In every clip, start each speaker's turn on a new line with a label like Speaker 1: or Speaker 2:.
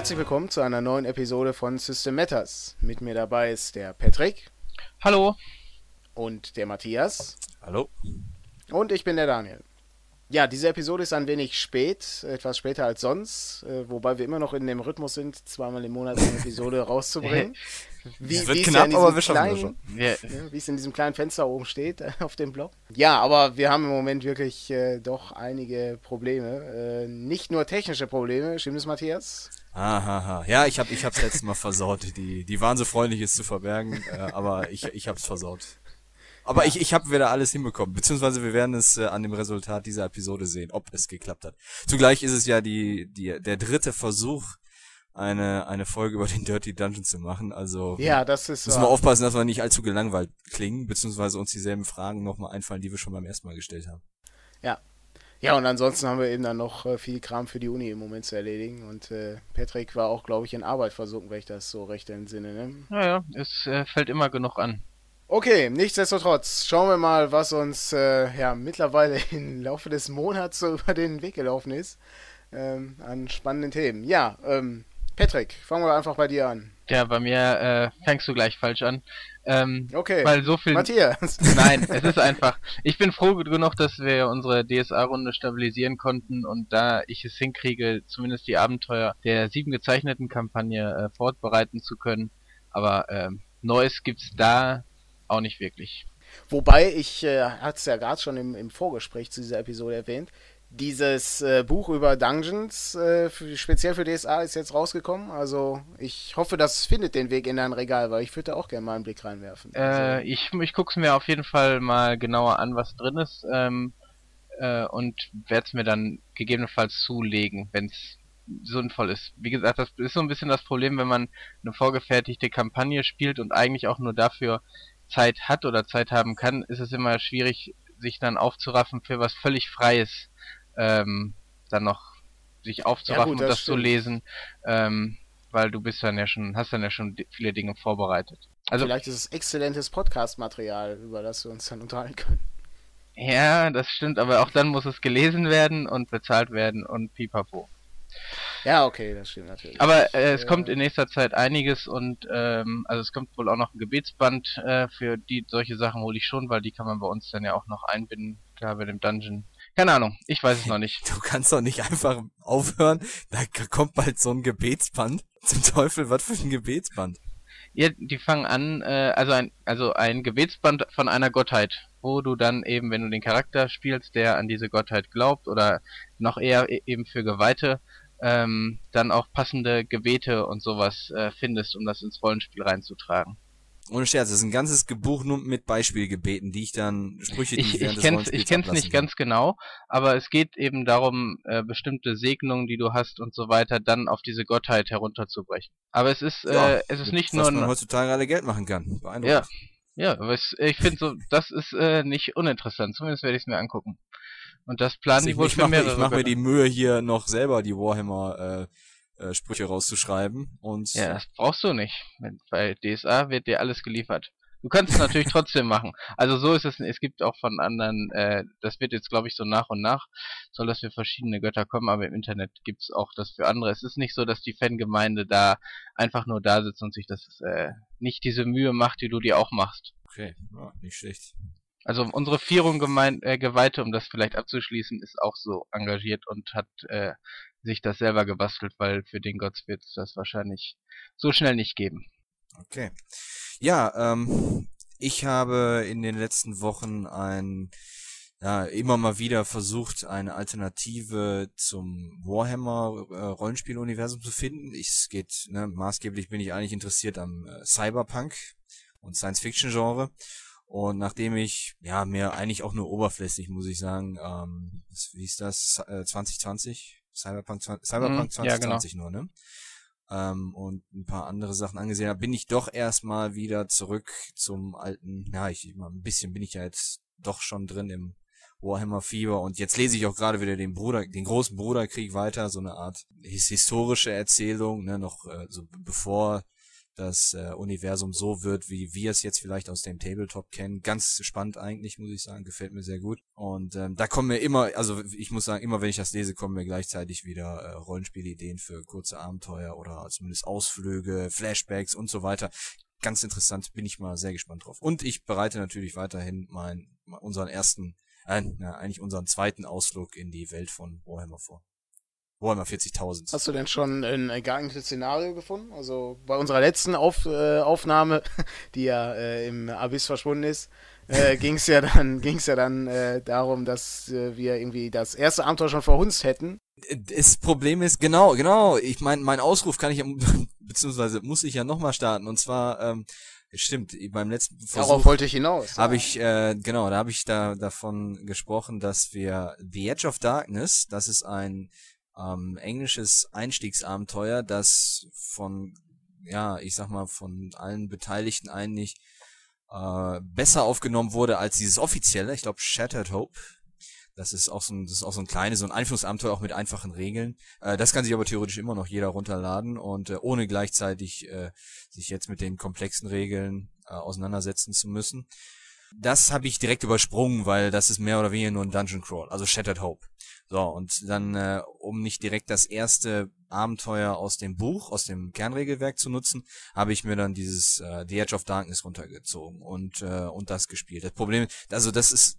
Speaker 1: Herzlich willkommen zu einer neuen Episode von System Matters. Mit mir dabei ist der Patrick.
Speaker 2: Hallo.
Speaker 1: Und der Matthias.
Speaker 3: Hallo.
Speaker 1: Und ich bin der Daniel. Ja, diese Episode ist ein wenig spät, etwas später als sonst, äh, wobei wir immer noch in dem Rhythmus sind, zweimal im Monat eine Episode rauszubringen.
Speaker 3: Wie, es wird knapp, ja aber wir schaffen das schon.
Speaker 1: Ja, wie es in diesem kleinen Fenster oben steht auf dem Blog. Ja, aber wir haben im Moment wirklich äh, doch einige Probleme. Äh, nicht nur technische Probleme, stimmt es, Matthias?
Speaker 3: Aha, ja, ich habe ich hab's letztes Mal versaut. Die, die waren so freundlich, es zu verbergen, äh, aber ich, ich hab's versaut. Aber ja. ich, ich habe wieder alles hinbekommen, beziehungsweise wir werden es äh, an dem Resultat dieser Episode sehen, ob es geklappt hat. Zugleich ist es ja die, die, der dritte Versuch, eine, eine Folge über den Dirty Dungeon zu machen. Also
Speaker 1: ja, das ist
Speaker 3: müssen wir aufpassen, dass wir nicht allzu gelangweilt klingen, beziehungsweise uns dieselben Fragen nochmal einfallen, die wir schon beim ersten Mal gestellt haben.
Speaker 1: Ja. Ja, und ansonsten haben wir eben dann noch äh, viel Kram für die Uni im Moment zu erledigen. Und äh, Patrick war auch, glaube ich, in Arbeit versunken, wenn ich das so recht entsinne. Ne?
Speaker 2: Naja, es äh, fällt immer genug an.
Speaker 1: Okay, nichtsdestotrotz, schauen wir mal, was uns äh, ja mittlerweile im Laufe des Monats so über den Weg gelaufen ist ähm, an spannenden Themen. Ja, ähm, Patrick, fangen wir einfach bei dir an.
Speaker 2: Ja, bei mir äh, fängst du gleich falsch an.
Speaker 1: Ähm, okay.
Speaker 2: Weil so viel.
Speaker 1: Matthias.
Speaker 2: Nein, es ist einfach. Ich bin froh genug, dass wir unsere DSA-Runde stabilisieren konnten und da ich es hinkriege, zumindest die Abenteuer der sieben gezeichneten Kampagne äh, fortbereiten zu können. Aber äh, Neues gibt's da auch nicht wirklich.
Speaker 1: Wobei, ich äh, hatte es ja gerade schon im, im Vorgespräch zu dieser Episode erwähnt, dieses äh, Buch über Dungeons, äh, für, speziell für DSA, ist jetzt rausgekommen. Also ich hoffe, das findet den Weg in dein Regal, weil ich würde auch gerne mal einen Blick reinwerfen.
Speaker 2: Äh, also, ich ich gucke es mir auf jeden Fall mal genauer an, was drin ist. Ähm, äh, und werde es mir dann gegebenenfalls zulegen, wenn es sinnvoll ist. Wie gesagt, das ist so ein bisschen das Problem, wenn man eine vorgefertigte Kampagne spielt und eigentlich auch nur dafür Zeit hat oder Zeit haben kann, ist es immer schwierig, sich dann aufzuraffen für was völlig Freies, ähm, dann noch sich aufzuraffen ja, gut, das und das stimmt. zu lesen, ähm, weil du bist dann ja schon, hast dann ja schon viele Dinge vorbereitet.
Speaker 1: Also vielleicht ist es exzellentes Podcast-Material, über das wir uns dann unterhalten können.
Speaker 2: Ja, das stimmt, aber auch dann muss es gelesen werden und bezahlt werden und pipapo.
Speaker 1: Ja, okay, das stimmt natürlich.
Speaker 2: Aber äh, es ja. kommt in nächster Zeit einiges und ähm, also es kommt wohl auch noch ein Gebetsband äh, für die solche Sachen hole ich schon, weil die kann man bei uns dann ja auch noch einbinden, klar bei dem Dungeon. Keine Ahnung, ich weiß es noch nicht.
Speaker 3: Du kannst doch nicht einfach aufhören, da kommt bald so ein Gebetsband. Zum Teufel, was für ein Gebetsband?
Speaker 2: Ja, die fangen an, äh, also ein also ein Gebetsband von einer Gottheit, wo du dann eben, wenn du den Charakter spielst, der an diese Gottheit glaubt oder noch eher e-, eben für Geweihte, ähm, dann auch passende Gebete und sowas äh, findest, um das ins Rollenspiel reinzutragen.
Speaker 3: Ohne Scherz, das ist ein ganzes Gebuch nur mit Beispielgebeten, die ich dann Sprüche, die
Speaker 2: ich, ich, ich kenn's, ich kenn's nicht kann. ganz genau, aber es geht eben darum, äh, bestimmte Segnungen, die du hast und so weiter, dann auf diese Gottheit herunterzubrechen. Aber es ist, ja, äh, es ist nicht nur,
Speaker 3: dass man heutzutage alle Geld machen kann.
Speaker 2: Ja, ja, aber es, ich finde so, das ist äh, nicht uninteressant. Zumindest werde ich es mir angucken. Und das planen also die wohl für mehrere.
Speaker 3: Ich mache mir die Mühe hier noch selber die Warhammer äh, äh, Sprüche rauszuschreiben und
Speaker 2: ja, das brauchst du nicht. Bei DSA wird dir alles geliefert. Du kannst es natürlich trotzdem machen. Also so ist es. Es gibt auch von anderen. Äh, das wird jetzt, glaube ich, so nach und nach soll das für verschiedene Götter kommen, aber im Internet gibt's auch das für andere. Es ist nicht so, dass die Fangemeinde da einfach nur da sitzt und sich das äh, nicht diese Mühe macht, die du dir auch machst.
Speaker 3: Okay, ja, nicht schlecht.
Speaker 2: Also unsere Vierung gemein, äh, Geweihte, um das vielleicht abzuschließen, ist auch so engagiert und hat äh, sich das selber gebastelt, weil für den Gott wird es das wahrscheinlich so schnell nicht geben.
Speaker 3: Okay. Ja, ähm, ich habe in den letzten Wochen ein ja, immer mal wieder versucht, eine Alternative zum Warhammer äh, Rollenspieluniversum zu finden. Ich, es geht, ne, maßgeblich bin ich eigentlich interessiert am äh, Cyberpunk und Science-Fiction-Genre. Und nachdem ich, ja, mir eigentlich auch nur oberflächlich, muss ich sagen, ähm, wie ist das, äh, 2020? Cyberpunk, Cyberpunk mhm, 2020 ja, genau. nur, ne? Ähm, und ein paar andere Sachen angesehen habe, bin ich doch erstmal wieder zurück zum alten, ja, ich, mal ein bisschen bin ich ja jetzt doch schon drin im Warhammer Fieber und jetzt lese ich auch gerade wieder den Bruder, den großen Bruderkrieg weiter, so eine Art historische Erzählung, ne, noch äh, so bevor das äh, Universum so wird, wie wir es jetzt vielleicht aus dem Tabletop kennen. Ganz spannend eigentlich, muss ich sagen, gefällt mir sehr gut. Und ähm, da kommen mir immer, also ich muss sagen, immer wenn ich das lese, kommen mir gleichzeitig wieder äh, Rollenspielideen für kurze Abenteuer oder zumindest Ausflüge, Flashbacks und so weiter. Ganz interessant, bin ich mal sehr gespannt drauf. Und ich bereite natürlich weiterhin mein, unseren ersten, äh, na, eigentlich unseren zweiten Ausflug in die Welt von Warhammer vor. Warhammer 40.000.
Speaker 1: Hast du denn schon ein geeignetes Szenario gefunden? Also bei unserer letzten Auf, äh, Aufnahme, die ja äh, im Abyss verschwunden ist, äh, ging es ja dann, ging's ja dann äh, darum, dass äh, wir irgendwie das erste Abenteuer schon verhunzt hätten.
Speaker 3: Das Problem ist, genau, genau, ich meine, mein Ausruf kann ich, beziehungsweise muss ich ja nochmal starten. Und zwar, ähm, Stimmt, beim letzten
Speaker 1: Versuch Darauf wollte ich hinaus.
Speaker 3: Habe ja. ich äh, genau, da habe ich da davon gesprochen, dass wir The Edge of Darkness, das ist ein ähm, englisches Einstiegsabenteuer, das von, ja, ich sag mal, von allen Beteiligten eigentlich äh, besser aufgenommen wurde als dieses offizielle, ich glaube Shattered Hope. Das ist auch so ein, das ist auch so ein kleines, so ein Einflussabenteuer auch mit einfachen Regeln. Äh, das kann sich aber theoretisch immer noch jeder runterladen und äh, ohne gleichzeitig äh, sich jetzt mit den komplexen Regeln äh, auseinandersetzen zu müssen. Das habe ich direkt übersprungen, weil das ist mehr oder weniger nur ein Dungeon Crawl, also Shattered Hope. So, und dann, äh, um nicht direkt das erste Abenteuer aus dem Buch, aus dem Kernregelwerk zu nutzen, habe ich mir dann dieses äh, The Edge of Darkness runtergezogen und, äh, und das gespielt. Das Problem, also das ist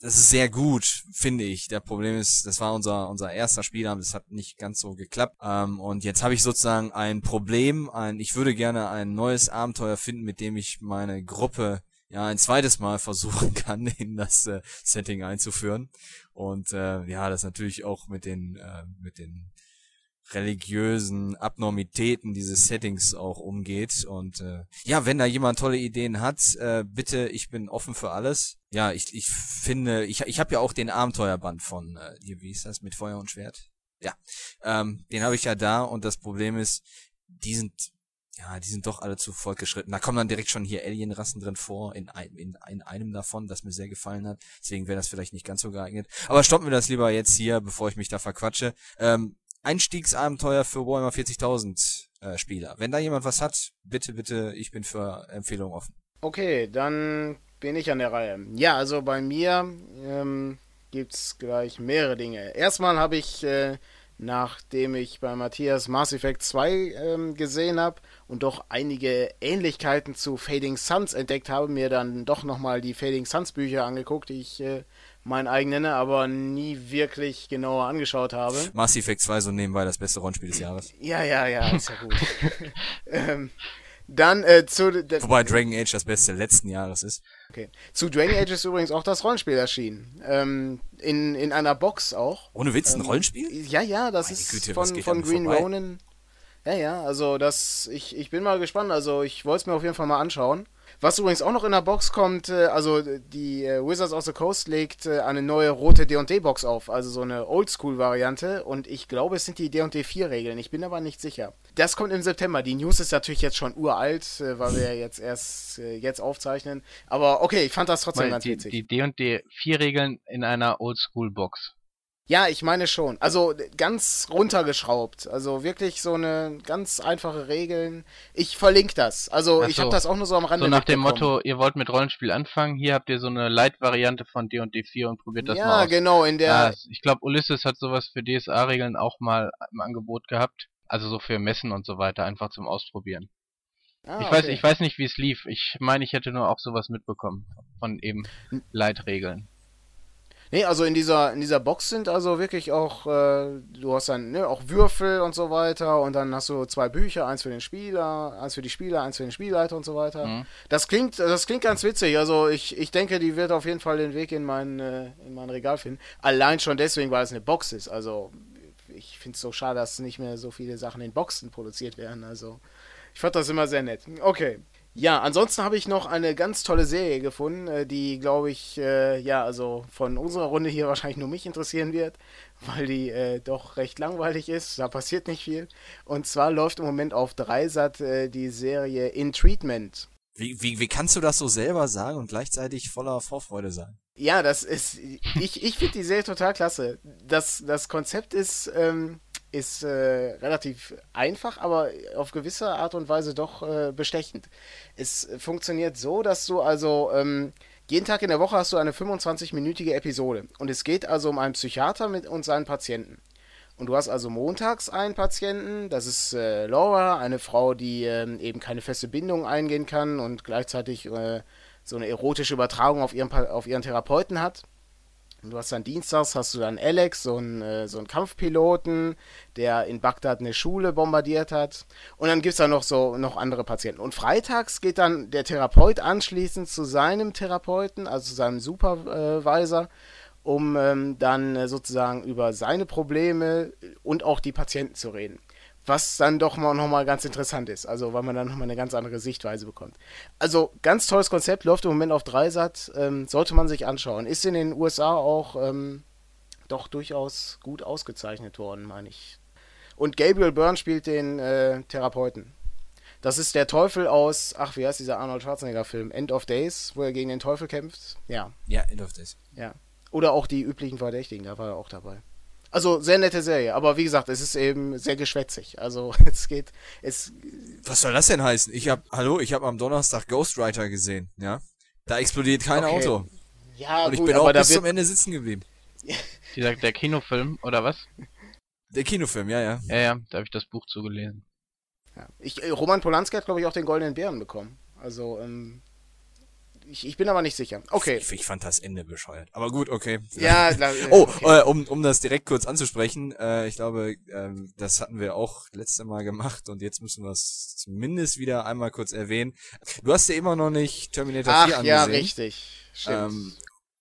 Speaker 3: das ist sehr gut, finde ich. Der Problem ist, das war unser unser erster Spielabend, das hat nicht ganz so geklappt. Ähm, und jetzt habe ich sozusagen ein Problem, ein, ich würde gerne ein neues Abenteuer finden, mit dem ich meine Gruppe ja ein zweites Mal versuchen kann, in das äh, Setting einzuführen. Und äh, ja, das natürlich auch mit den äh, mit den religiösen Abnormitäten dieses Settings auch umgeht. Und äh, ja, wenn da jemand tolle Ideen hat, äh, bitte, ich bin offen für alles. Ja, ich, ich finde, ich, ich habe ja auch den Abenteuerband von, äh, wie ist das, mit Feuer und Schwert? Ja, ähm, den habe ich ja da und das Problem ist, die sind ja, die sind doch alle zu fortgeschritten. Da kommen dann direkt schon hier Alienrassen drin vor, in, ein, in, in einem davon, das mir sehr gefallen hat. Deswegen wäre das vielleicht nicht ganz so geeignet. Aber stoppen wir das lieber jetzt hier, bevor ich mich da verquatsche. Ähm, Einstiegsabenteuer für Warhammer 40.000 äh, Spieler. Wenn da jemand was hat, bitte, bitte, ich bin für Empfehlungen offen.
Speaker 1: Okay, dann bin ich an der Reihe. Ja, also bei mir ähm, gibt's gleich mehrere Dinge. Erstmal habe ich äh, nachdem ich bei Matthias Mass Effect 2 ähm, gesehen habe und doch einige Ähnlichkeiten zu Fading Suns entdeckt habe, mir dann doch nochmal die Fading Suns Bücher angeguckt, die ich äh, mein eigen nenne, aber nie wirklich genauer angeschaut habe.
Speaker 3: Mass Effect 2 so nebenbei das beste Rollenspiel des Jahres.
Speaker 1: Ja, ja, ja, ist ja gut. ähm, dann äh, zu.
Speaker 3: Wobei Dragon Age das beste letzten Jahres ist.
Speaker 1: Okay. Zu Dragon Age ist übrigens auch das Rollenspiel erschienen. Ähm, in, in einer Box auch.
Speaker 3: Ohne Witz, ein ähm, Rollenspiel?
Speaker 1: Ja, ja, das Meine ist Güte, von, von Green vorbei? Ronin. Ja, ja, also das, ich, ich bin mal gespannt. Also ich wollte es mir auf jeden Fall mal anschauen. Was übrigens auch noch in der Box kommt, äh, also die äh, Wizards of the Coast legt äh, eine neue rote D&D-Box auf, also so eine Oldschool-Variante und ich glaube, es sind die D&D 4-Regeln, ich bin aber nicht sicher. Das kommt im September, die News ist natürlich jetzt schon uralt, weil wir jetzt erst jetzt aufzeichnen, aber okay, ich fand das trotzdem ganz witzig.
Speaker 2: Die D&D 4-Regeln in einer Oldschool-Box.
Speaker 1: Ja, ich meine schon. Also ganz runtergeschraubt. Also wirklich so eine ganz einfache Regeln. Ich verlinke das. Also so. ich habe das auch nur so am Rande.
Speaker 2: So nach dem Motto, ihr wollt mit Rollenspiel anfangen, hier habt ihr so eine Light-Variante von D&D 4 und probiert das
Speaker 1: ja,
Speaker 2: mal
Speaker 1: aus. Ja, genau, in der... Ja,
Speaker 2: ich glaube, Ulysses hat sowas für DSA-Regeln auch mal im Angebot gehabt. Also so für Messen und so weiter, einfach zum Ausprobieren. Ah, ich, okay. weiß, ich weiß nicht, wie es lief. Ich meine, ich hätte nur auch sowas mitbekommen von eben Leitregeln.
Speaker 1: Nee, also in dieser, in dieser Box sind also wirklich auch, äh, du hast dann ne, auch Würfel und so weiter und dann hast du zwei Bücher, eins für den Spieler, eins für die Spieler, eins für den Spielleiter und so weiter. Mhm. Das klingt, das klingt ganz witzig. Also ich, ich denke, die wird auf jeden Fall den Weg in mein, äh, in mein Regal finden. Allein schon deswegen, weil es eine Box ist. Also ich finde es so schade, dass nicht mehr so viele Sachen in Boxen produziert werden. Also ich fand das immer sehr nett. Okay. Ja, ansonsten habe ich noch eine ganz tolle Serie gefunden, äh, die, glaube ich, äh, ja, also von unserer Runde hier wahrscheinlich nur mich interessieren wird, weil die äh, doch recht langweilig ist. Da passiert nicht viel. Und zwar läuft im Moment auf Dreisat äh, die Serie In Treatment.
Speaker 3: Wie, wie, wie kannst du das so selber sagen und gleichzeitig voller Vorfreude sein?
Speaker 1: Ja, das ist. Ich, ich finde die Serie total klasse. Das, das Konzept ist. Ähm, ist äh, relativ einfach, aber auf gewisse Art und Weise doch äh, bestechend. Es funktioniert so, dass du also ähm, jeden Tag in der Woche hast du eine 25-minütige Episode und es geht also um einen Psychiater mit und seinen Patienten. Und du hast also montags einen Patienten, das ist äh, Laura, eine Frau, die äh, eben keine feste Bindung eingehen kann und gleichzeitig äh, so eine erotische Übertragung auf ihren, auf ihren Therapeuten hat. Und du hast dann dienstags, hast du dann Alex, so einen, äh, so einen Kampfpiloten, der in Bagdad eine Schule bombardiert hat. Und dann gibt es da noch so noch andere Patienten. Und freitags geht dann der Therapeut anschließend zu seinem Therapeuten, also zu seinem Supervisor, um ähm, dann äh, sozusagen über seine Probleme und auch die Patienten zu reden was dann doch mal nochmal ganz interessant ist. Also, weil man dann nochmal eine ganz andere Sichtweise bekommt. Also, ganz tolles Konzept, läuft im Moment auf Dreisat, ähm, sollte man sich anschauen. Ist in den USA auch ähm, doch durchaus gut ausgezeichnet worden, meine ich. Und Gabriel Byrne spielt den äh, Therapeuten. Das ist der Teufel aus, ach, wie heißt dieser Arnold Schwarzenegger-Film? End of Days, wo er gegen den Teufel kämpft. Ja.
Speaker 3: Ja, End of Days.
Speaker 1: Ja. Oder auch die üblichen Verdächtigen, da war er auch dabei. Also sehr nette Serie, aber wie gesagt, es ist eben sehr geschwätzig. Also es geht, es.
Speaker 3: Was soll das denn heißen? Ich habe, hallo, ich habe am Donnerstag Ghostwriter gesehen, ja. Da explodiert kein okay. Auto. Ja, Und ich gut, bin auch bis zum Ende sitzen geblieben.
Speaker 2: Dieser, der Kinofilm, oder was?
Speaker 3: Der Kinofilm, ja, ja.
Speaker 2: Ja, ja, da habe ich das Buch zugelesen.
Speaker 1: Ja. Ich, Roman Polanski hat, glaube ich, auch den Goldenen Bären bekommen. Also, ähm, ich, ich bin aber nicht sicher. Okay.
Speaker 3: Ich, ich, fand das Ende bescheuert. Aber gut, okay.
Speaker 1: Ja,
Speaker 3: Oh, okay. äh, um, um das direkt kurz anzusprechen, äh, ich glaube, äh, das hatten wir auch letzte Mal gemacht und jetzt müssen wir es zumindest wieder einmal kurz erwähnen. Du hast ja immer noch nicht Terminator
Speaker 1: Ach,
Speaker 3: 4 angesehen.
Speaker 1: ja, richtig. Stimmt. Ähm,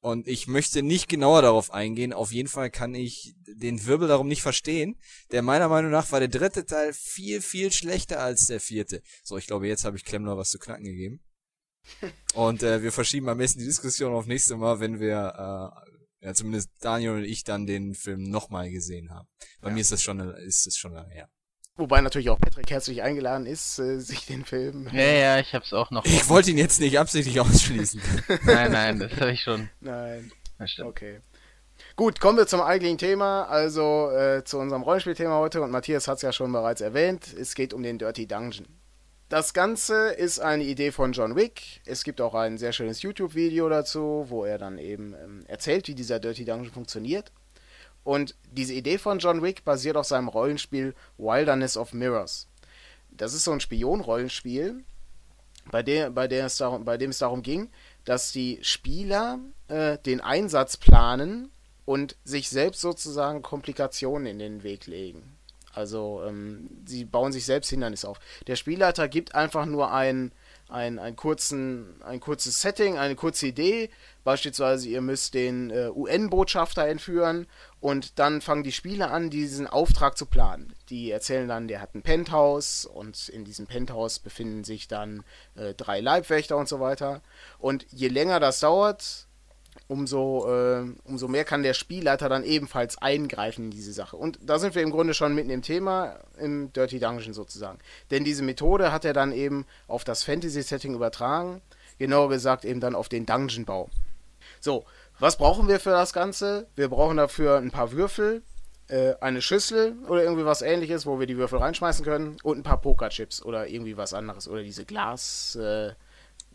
Speaker 3: und ich möchte nicht genauer darauf eingehen. Auf jeden Fall kann ich den Wirbel darum nicht verstehen. Der meiner Meinung nach war der dritte Teil viel, viel schlechter als der vierte. So, ich glaube, jetzt habe ich Klemmler was zu knacken gegeben. Und äh, wir verschieben am besten die Diskussion auf nächste Mal, wenn wir, äh, ja, zumindest Daniel und ich dann den Film nochmal gesehen haben. Bei ja. mir ist das schon, ist es schon lange her.
Speaker 1: Wobei natürlich auch Patrick herzlich eingeladen ist, äh, sich den Film.
Speaker 2: Ja, ja, ich hab's auch noch.
Speaker 3: Ich wollte ihn jetzt nicht absichtlich ausschließen.
Speaker 2: nein, nein, das habe ich schon.
Speaker 1: Nein. Okay. Gut, kommen wir zum eigentlichen Thema, also äh, zu unserem Rollenspielthema heute. Und Matthias hat es ja schon bereits erwähnt. Es geht um den Dirty Dungeon. Das Ganze ist eine Idee von John Wick. Es gibt auch ein sehr schönes YouTube-Video dazu, wo er dann eben ähm, erzählt, wie dieser Dirty Dungeon funktioniert. Und diese Idee von John Wick basiert auf seinem Rollenspiel Wilderness of Mirrors. Das ist so ein Spion-Rollenspiel, bei, der, bei, darum, bei dem es darum ging, dass die Spieler äh, den Einsatz planen und sich selbst sozusagen Komplikationen in den Weg legen. Also ähm, sie bauen sich selbst Hindernisse auf. Der Spielleiter gibt einfach nur ein, ein, ein, kurzen, ein kurzes Setting, eine kurze Idee. Beispielsweise, ihr müsst den äh, UN-Botschafter entführen und dann fangen die Spieler an, diesen Auftrag zu planen. Die erzählen dann, der hat ein Penthouse und in diesem Penthouse befinden sich dann äh, drei Leibwächter und so weiter. Und je länger das dauert, umso, äh, umso mehr kann der Spielleiter dann ebenfalls eingreifen in diese Sache. Und da sind wir im Grunde schon mitten im Thema, im Dirty Dungeon sozusagen. Denn diese Methode hat er dann eben auf das Fantasy-Setting übertragen, genauer gesagt eben dann auf den Dungeon-Bau. So, was brauchen wir für das Ganze? Wir brauchen dafür ein paar Würfel, äh, eine Schüssel oder irgendwie was ähnliches, wo wir die Würfel reinschmeißen können und ein paar Pokerchips oder irgendwie was anderes oder diese Glassteinchen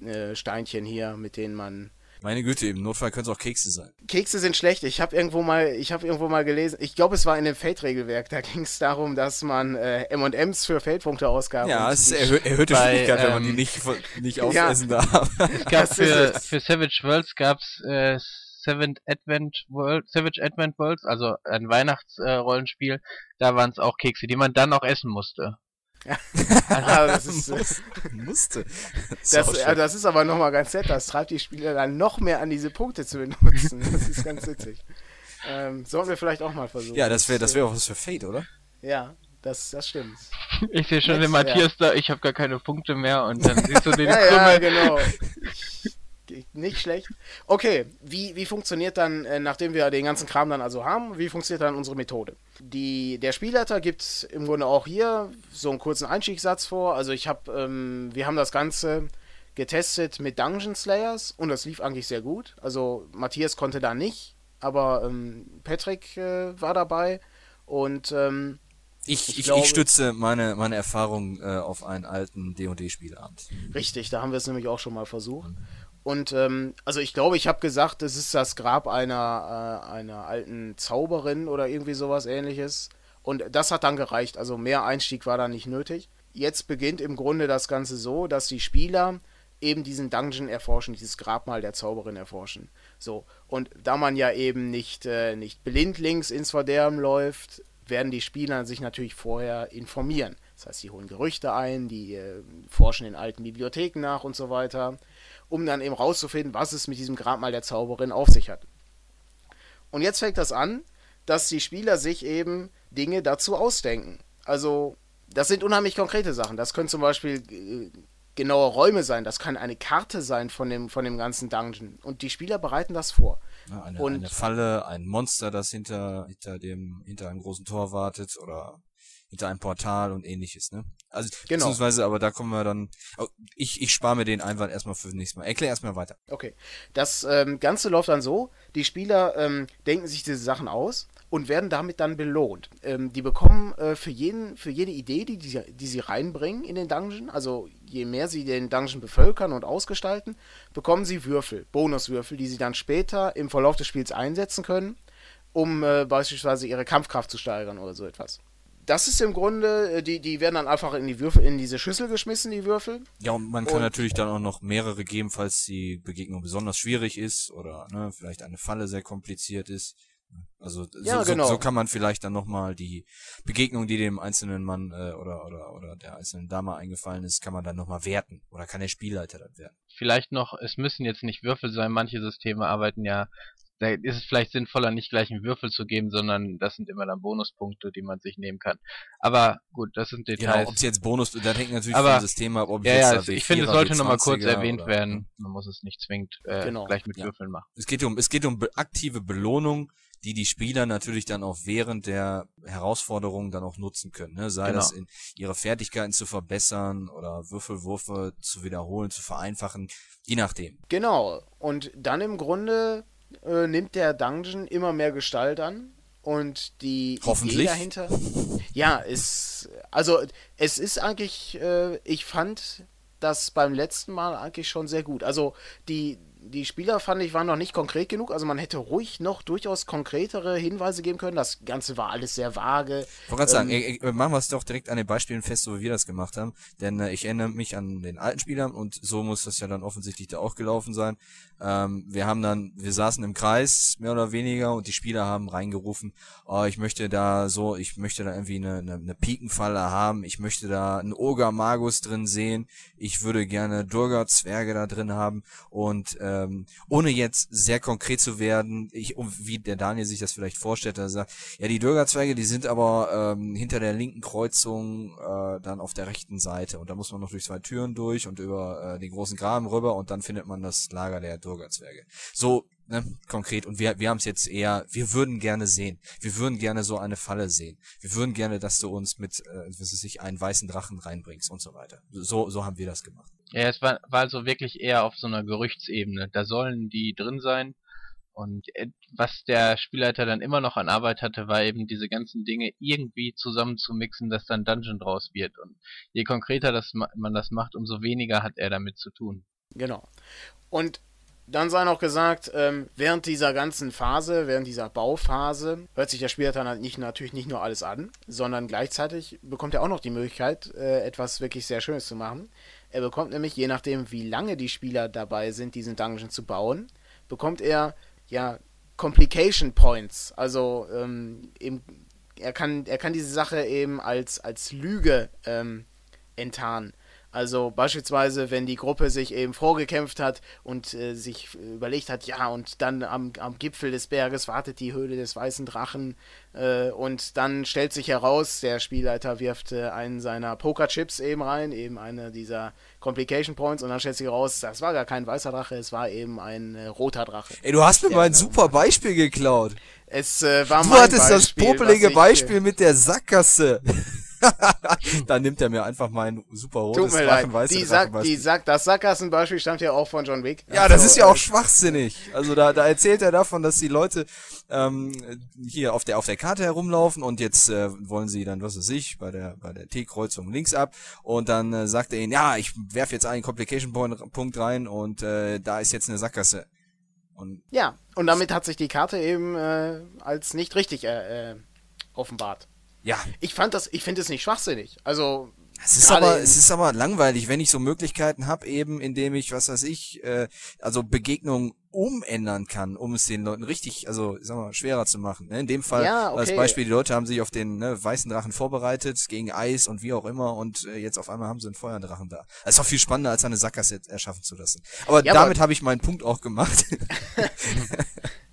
Speaker 1: äh, äh, hier, mit denen man
Speaker 3: meine Güte, im Notfall können es auch Kekse sein.
Speaker 1: Kekse sind schlecht. Ich habe irgendwo mal, ich habe irgendwo mal gelesen. Ich glaube, es war in dem Fate-Regelwerk. Da ging es darum, dass man äh, M&M's für Fate-Punkte ausgab.
Speaker 3: Ja, es ist erhö erhöhte bei, Schwierigkeit, ähm, wenn man die ähm, nicht, nicht aufessen ja. darf.
Speaker 2: Es gab für, für Savage Worlds gab's äh, Seventh Advent World, Savage Advent Worlds, also ein Weihnachtsrollenspiel. Äh, da waren es auch Kekse, die man dann auch essen musste.
Speaker 1: Ja. ah, das ist,
Speaker 3: Muss, musste.
Speaker 1: Das, das, das ist aber nochmal ganz nett. Das treibt die Spieler dann noch mehr an, diese Punkte zu benutzen. Das ist ganz witzig. Ähm, sollten wir vielleicht auch mal versuchen.
Speaker 3: Ja, das wäre das wär auch was für Fate, oder?
Speaker 1: Ja, das, das stimmt.
Speaker 2: Ich sehe schon Jetzt, den Matthias ja. da, ich habe gar keine Punkte mehr und dann siehst du den
Speaker 1: ja, ja, genau. nicht schlecht. Okay, wie, wie funktioniert dann, äh, nachdem wir den ganzen Kram dann also haben, wie funktioniert dann unsere Methode? Die, der Spielleiter gibt im Grunde auch hier so einen kurzen Einstiegssatz vor. Also ich habe, ähm, wir haben das Ganze getestet mit Dungeon Slayers und das lief eigentlich sehr gut. Also Matthias konnte da nicht, aber ähm, Patrick äh, war dabei und ähm,
Speaker 3: Ich, ich, ich, glaube, ich stütze meine, meine Erfahrung äh, auf einen alten D&D-Spielabend.
Speaker 1: Richtig, da haben wir es nämlich auch schon mal versucht. Und ähm, also ich glaube, ich habe gesagt, es ist das Grab einer, äh, einer alten Zauberin oder irgendwie sowas ähnliches. Und das hat dann gereicht. Also mehr Einstieg war da nicht nötig. Jetzt beginnt im Grunde das Ganze so, dass die Spieler eben diesen Dungeon erforschen, dieses Grabmal der Zauberin erforschen. So. Und da man ja eben nicht, äh, nicht blindlings ins Verderben läuft, werden die Spieler sich natürlich vorher informieren. Das heißt, sie holen Gerüchte ein, die äh, forschen in alten Bibliotheken nach und so weiter, um dann eben rauszufinden, was es mit diesem Grabmal der Zauberin auf sich hat. Und jetzt fängt das an, dass die Spieler sich eben Dinge dazu ausdenken. Also, das sind unheimlich konkrete Sachen. Das können zum Beispiel äh, genaue Räume sein, das kann eine Karte sein von dem, von dem ganzen Dungeon. Und die Spieler bereiten das vor.
Speaker 3: Ja, eine, und, eine Falle, ein Monster, das hinter, hinter dem, hinter einem großen Tor wartet oder hinter einem Portal und ähnliches, ne? Also, genau. beziehungsweise, aber da kommen wir dann, ich, ich spare mir den Einwand erstmal für das nächste Mal. Erklär erstmal weiter.
Speaker 1: Okay. Das ähm, Ganze läuft dann so, die Spieler ähm, denken sich diese Sachen aus und werden damit dann belohnt. Ähm, die bekommen äh, für, jeden, für jede Idee, die, die, die sie reinbringen in den Dungeon, also je mehr sie den Dungeon bevölkern und ausgestalten, bekommen sie Würfel, Bonuswürfel, die sie dann später im Verlauf des Spiels einsetzen können, um äh, beispielsweise ihre Kampfkraft zu steigern oder so etwas. Das ist im Grunde, äh, die, die werden dann einfach in die Würfel, in diese Schüssel geschmissen, die Würfel.
Speaker 3: Ja, und man kann und, natürlich dann auch noch mehrere geben, falls die Begegnung besonders schwierig ist oder ne, vielleicht eine Falle sehr kompliziert ist. Also ja, so, genau. so, so kann man vielleicht dann nochmal die Begegnung, die dem einzelnen Mann äh, oder, oder, oder der einzelnen Dame eingefallen ist, kann man dann nochmal werten. Oder kann der Spielleiter dann werten.
Speaker 2: Vielleicht noch, es müssen jetzt nicht Würfel sein, manche Systeme arbeiten ja da ist es vielleicht sinnvoller, nicht gleich einen Würfel zu geben, sondern das sind immer dann Bonuspunkte, die man sich nehmen kann. Aber gut, das sind Details. Genau,
Speaker 3: ob es jetzt Bonus, da hängt natürlich
Speaker 2: aber, vom System ab, ob ja, jetzt ja, also ich finde, es sollte nochmal kurz erwähnt oder, werden. Man muss es nicht zwingend äh, genau. gleich mit ja. Würfeln machen.
Speaker 3: Es geht um, es geht um aktive Belohnung, die die Spieler natürlich dann auch während der Herausforderung dann auch nutzen können. Ne? Sei genau. das in ihre Fertigkeiten zu verbessern oder Würfelwürfe zu wiederholen, zu vereinfachen, je nachdem.
Speaker 1: Genau. Und dann im Grunde äh, nimmt der Dungeon immer mehr Gestalt an und die
Speaker 3: Hoffentlich. Idee
Speaker 1: dahinter. Ja, ist also es ist eigentlich, äh, ich fand das beim letzten Mal eigentlich schon sehr gut. Also die die Spieler, fand ich, waren noch nicht konkret genug. Also man hätte ruhig noch durchaus konkretere Hinweise geben können. Das Ganze war alles sehr vage.
Speaker 3: Ich wollte gerade sagen, ähm, äh, machen wir es doch direkt an den Beispielen fest, so wie wir das gemacht haben. Denn äh, ich erinnere mich an den alten Spieler und so muss das ja dann offensichtlich da auch gelaufen sein. Ähm, wir haben dann, wir saßen im Kreis, mehr oder weniger, und die Spieler haben reingerufen, oh, ich möchte da so, ich möchte da irgendwie eine, eine, eine Pikenfalle haben, ich möchte da einen Oger Magus drin sehen, ich würde gerne Durga Zwerge da drin haben und ähm, ohne jetzt sehr konkret zu werden, ich, wie der Daniel sich das vielleicht vorstellt, er sagt, ja, die Durga Zwerge, die sind aber ähm, hinter der linken Kreuzung äh, dann auf der rechten Seite und da muss man noch durch zwei Türen durch und über äh, den großen Graben rüber und dann findet man das Lager der Durga-Zwerge. So, ne, konkret. Und wir, wir haben es jetzt eher, wir würden gerne sehen. Wir würden gerne so eine Falle sehen. Wir würden gerne, dass du uns mit, äh, was weiß ich, einen weißen Drachen reinbringst und so weiter. So, so haben wir das gemacht.
Speaker 2: Ja, es war, war also wirklich eher auf so einer Gerüchtsebene. Da sollen die drin sein. Und äh, was der Spielleiter dann immer noch an Arbeit hatte, war eben diese ganzen Dinge irgendwie zusammenzumixen, dass dann Dungeon draus wird. Und je konkreter das, man das macht, umso weniger hat er damit zu tun.
Speaker 1: Genau. Und dann sei noch gesagt, ähm, während dieser ganzen Phase, während dieser Bauphase, hört sich der Spieler dann halt nicht, natürlich nicht nur alles an, sondern gleichzeitig bekommt er auch noch die Möglichkeit, äh, etwas wirklich sehr Schönes zu machen. Er bekommt nämlich, je nachdem, wie lange die Spieler dabei sind, diesen Dungeon zu bauen, bekommt er ja Complication Points. Also ähm, eben, er kann, er kann diese Sache eben als, als Lüge ähm, enttarnen. Also beispielsweise, wenn die Gruppe sich eben vorgekämpft hat und äh, sich überlegt hat, ja, und dann am, am Gipfel des Berges wartet die Höhle des weißen Drachen äh, und dann stellt sich heraus, der Spielleiter wirft äh, einen seiner Pokerchips eben rein, eben eine dieser Complication Points und dann stellt sich heraus, das war gar kein weißer Drache, es war eben ein äh, roter Drache.
Speaker 3: Ey, du hast mir mal ein super Beispiel geklaut.
Speaker 1: Es äh, war
Speaker 3: Du hattest Beispiel, das popelige Beispiel mit der Sackgasse. dann nimmt er mir einfach mein super rotes. Drachenweiße
Speaker 1: Die Sack, die. Sack, das Sackgassenbeispiel stammt ja auch von John Wick.
Speaker 3: Ja,
Speaker 1: Also,
Speaker 3: das ist ja auch
Speaker 1: äh,
Speaker 3: schwachsinnig. Also da, da erzählt er davon, dass die Leute ähm, hier auf der auf der Karte herumlaufen und jetzt äh, wollen sie dann, was weiß ich, bei der bei der T-Kreuzung links ab und dann äh, sagt er ihnen, ja, ich werfe jetzt einen Complication Point, Punkt rein und äh, da ist jetzt eine Sackgasse. Und
Speaker 1: Ja, und damit hat sich die Karte eben äh, als nicht richtig äh, äh, offenbart.
Speaker 3: Ja,
Speaker 1: Ich fand das, ich finde es nicht schwachsinnig. Also
Speaker 3: Es ist aber, es ist aber langweilig, wenn ich so Möglichkeiten habe, eben indem ich, was weiß ich, äh, also Begegnungen umändern kann, um es den Leuten richtig, also sag mal, schwerer zu machen. Ne? In dem Fall
Speaker 1: Ja,
Speaker 3: als
Speaker 1: okay.
Speaker 3: Beispiel, die Leute haben sich auf den ne, weißen Drachen vorbereitet gegen Eis und wie auch immer und äh, jetzt auf einmal haben sie einen Feuerdrachen da. Das ist doch viel spannender, als eine Sackgasse erschaffen zu lassen. Aber
Speaker 1: Ja, aber-
Speaker 3: damit habe ich meinen Punkt auch gemacht.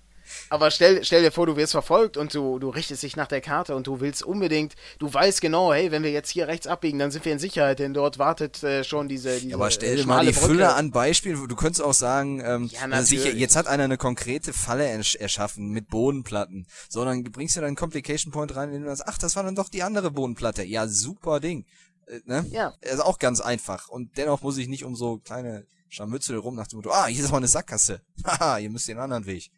Speaker 1: Aber stell, stell dir vor, du wirst verfolgt und du, du richtest dich nach der Karte und du willst unbedingt, du weißt genau, hey, wenn wir jetzt hier rechts abbiegen, dann sind wir in Sicherheit, denn dort wartet äh, schon diese, diese
Speaker 3: Ja, aber stell dir mal die
Speaker 1: Brücke.
Speaker 3: Fülle an Beispielen. Du könntest auch sagen, ähm,
Speaker 1: Ja,
Speaker 3: sicher, jetzt hat einer eine konkrete Falle ersch- erschaffen mit Bodenplatten. So, dann bringst du dann einen Complication Point rein, indem du sagst, ach, das war dann doch die andere Bodenplatte. Ja, super Ding. Äh, ne?
Speaker 1: Ja.
Speaker 3: Ist auch ganz einfach. Und dennoch muss ich nicht um so kleine Scharmützel rum nach dem Motto, ah, hier ist mal eine Sackgasse. Haha, ihr müsst den anderen Weg.